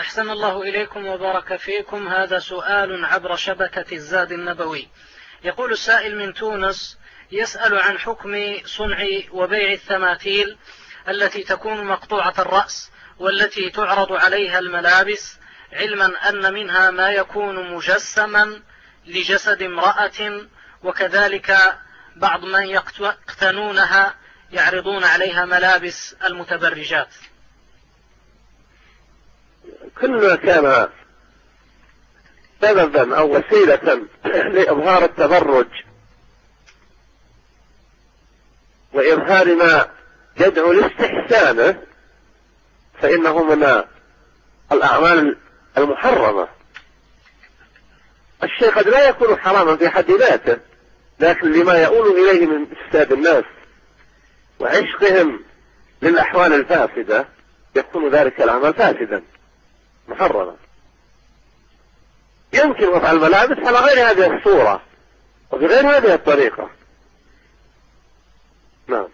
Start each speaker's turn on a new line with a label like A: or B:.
A: أحسن الله إليكم وبارك فيكم. هذا سؤال عبر شبكة الزاد النبوي. يقول السائل من تونس يسأل عن حكم صنع وبيع الثماثيل التي تكون مقطوعة الرأس والتي تعرض عليها الملابس علما أن منها ما يكون مجسما لجسد امرأة وكذلك بعض من يقتنونها يعرضون عليها ملابس المتبرجات.
B: كل ما كان سببا أو وسيلة لإظهار التبرج وإظهار ما يدعو لاستحسانه فإنه من الأعمال المحرمة. الشيء قد لا يكون حراما في حد ذاته لكن لما يؤول إليه من افساد الناس وعشقهم للأحوال الفاسدة يكون ذلك العمل فاسدا. محرمة. يمكن وضع الملابس على غير هذه الصورة وبغير هذه الطريقة. نعم.